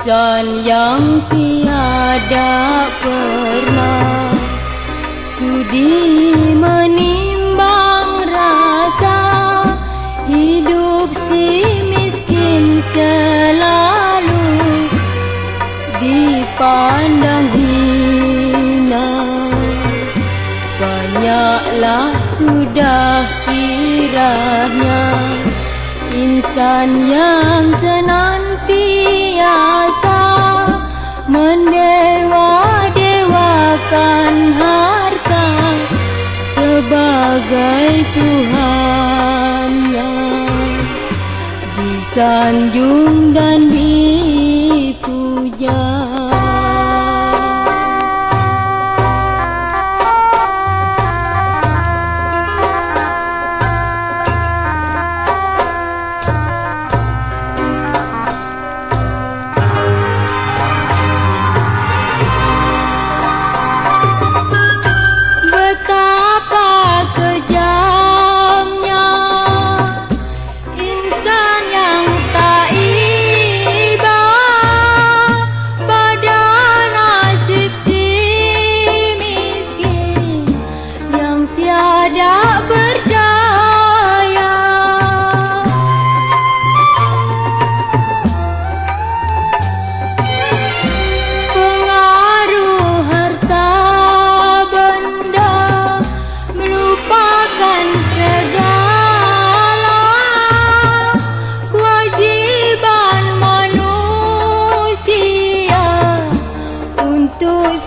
insan yang tiada pernah sudi menimbang rasa hidup si miskin selalu dipandang hina banyaklah sudah kiranya insan yang disanjung dan dipuja.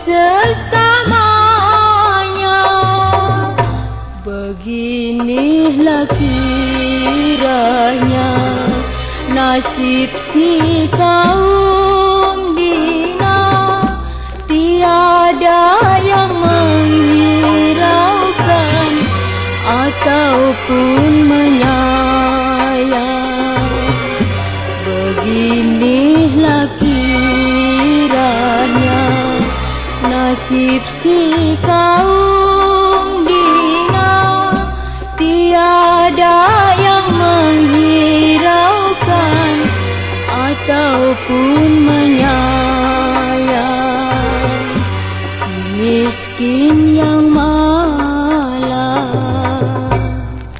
Sesamanya. Beginilah kiranya Nasib si kaum nasib si kau bina tiada yang menghiraukan ataupun menyayang. Si miskin yang